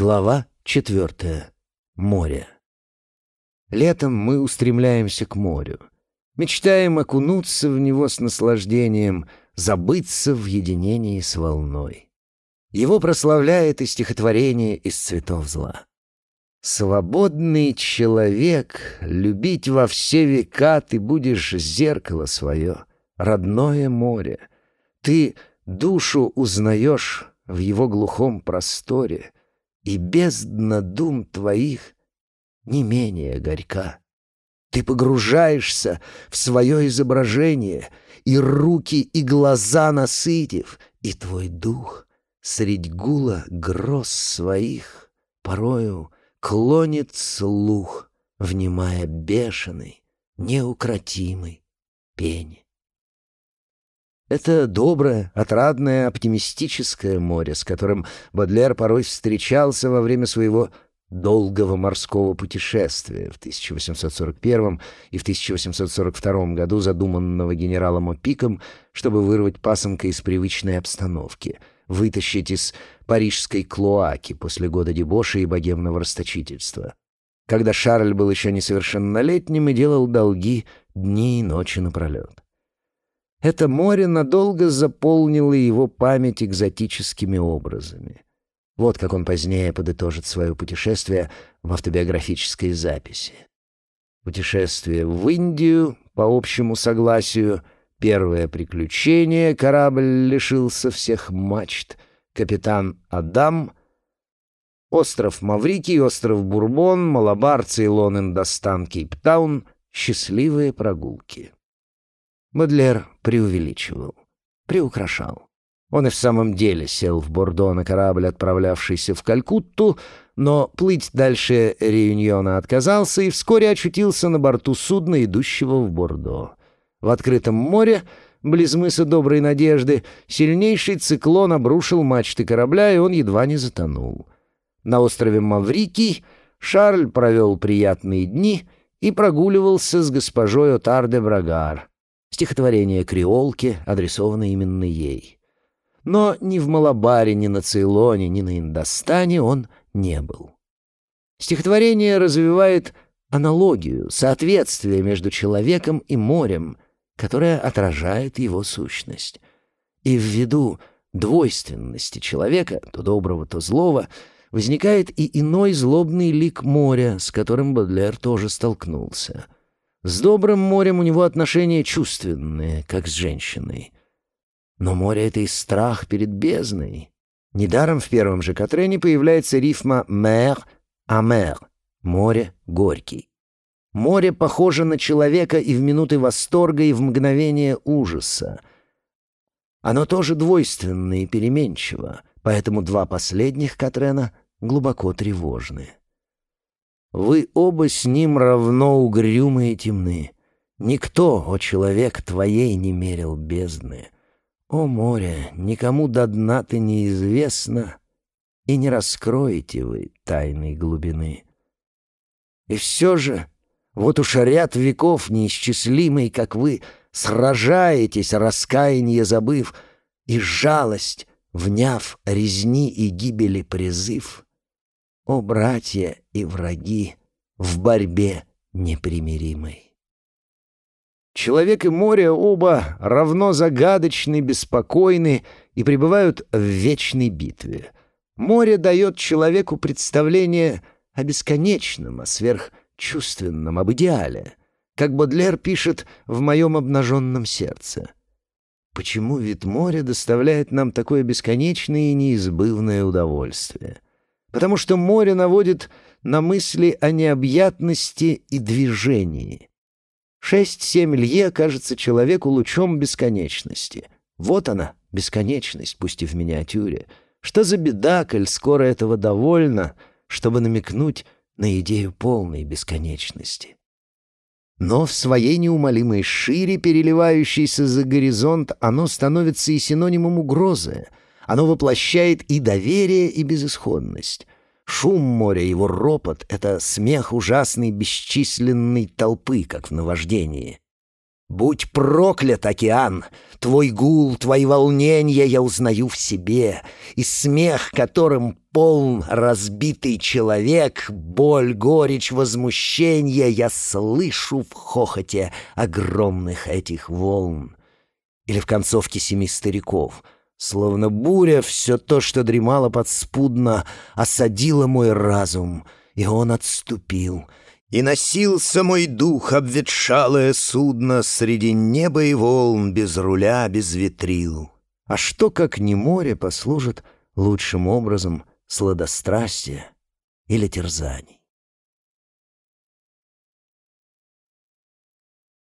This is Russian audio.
Глава четвертая. Море. Летом мы устремляемся к морю. Мечтаем окунуться в него с наслаждением, забыться в единении с волной. Его прославляет и стихотворение из цветов зла. «Свободный человек, любить во все века ты будешь зеркало свое, родное море. Ты душу узнаешь в его глухом просторе, и бездна дум твоих не менее горька. Ты погружаешься в свое изображение, и руки, и глаза насытив, и твой дух средь гула гроз своих порою клонит слух, внимая бешеный, неукротимый пень. Это доброе, отрадное, оптимистическое море, с которым Бодлер порой встречался во время своего долгого морского путешествия в 1841 и в 1842 году, задуманного генералом Опиком, чтобы вырвать пасынка из привычной обстановки, вытащить из парижской клоаки после года дебоша и богемного расточительства. Когда Шарль был еще несовершеннолетним и делал долги дни и ночи напролет. Это море надолго заполнило его память экзотическими образами. Вот как он позднее подытожит свое путешествие в автобиографической записи. Путешествие в Индию, по общему согласию, первое приключение, корабль лишился всех мачт, капитан Адам, остров Маврикий, остров Бурбон, Малабар, Цейлон, Индостан, Кейптаун, счастливые прогулки. Бодлер преувеличивал, приукрашал. Он и в самом деле сел в Бордо на корабль, отправлявшийся в Калькутту, но плыть дальше Реюньона отказался и вскоре очутился на борту судна, идущего в Бордо. В открытом море, близ мыса Доброй Надежды, сильнейший циклон обрушил мачты корабля, и он едва не затонул. На острове Маврикий Шарль провел приятные дни и прогуливался с госпожой Отар де Брагар, Стихотворение креолки, адресованное именно ей. Но ни в Малабаре, ни на Цейлоне, ни на Индостане он не был. Стихотворение развивает аналогию, соответствие между человеком и морем, которое отражает его сущность. И ввиду двойственности человека, то доброго, то злого, возникает и иной злобный лик моря, с которым Бодлер тоже столкнулся — с добрым морем у него отношения чувственные, как с женщиной. Но море — это и страх перед бездной. Недаром в первом же Катрене появляется рифма «мэр» «амер» — «море горький». Море похоже на человека и в минуты восторга, и в мгновение ужаса. Оно тоже двойственно и переменчиво, поэтому два последних Катрена глубоко тревожны. Вы оба с ним равно угрюмы и темны. Никто, о человек, твоей не мерил бездны. О море, никому до дна ты неизвестна, и не раскроете вы тайной глубины. И все же, вот уж ряд веков неисчислимый, как вы, сражаетесь, раскаяние забыв, и жалость, вняв резни и гибели призыв — о, братья и враги, в борьбе непримиримой! Человек и море оба равно загадочны, беспокойны и пребывают в вечной битве. Море дает человеку представление о бесконечном, о сверхчувственном, об идеале, как Бодлер пишет в «Моем обнаженном сердце». Почему вид моря доставляет нам такое бесконечное и неизбывное удовольствие? Потому что море наводит на мысли о необъятности и движении. Шесть-семь лье кажется человеку лучом бесконечности. Вот она, бесконечность, пусть и в миниатюре. Что за беда, коль скоро этого довольно, чтобы намекнуть на идею полной бесконечности? Но в своей неумолимой шире, переливающейся за горизонт, оно становится и синонимом угрозы — оно воплощает и доверие, и безысходность. Шум моря, его ропот — это смех ужасной бесчисленной толпы, как в наваждении. Будь проклят, океан! Твой гул, твои волнения я узнаю в себе, И смех, которым полн разбитый человек, Боль, горечь, возмущение я слышу в хохоте огромных этих волн. Или в концовке «Семи стариков» — Словно буря, все то, что дремало подспудно, осадило мой разум, и он отступил — и носился мой дух, обветшалое судно, Среди неба и волн, без руля, без ветрил. А что, как не море, послужит лучшим образом сладострастия или терзаний?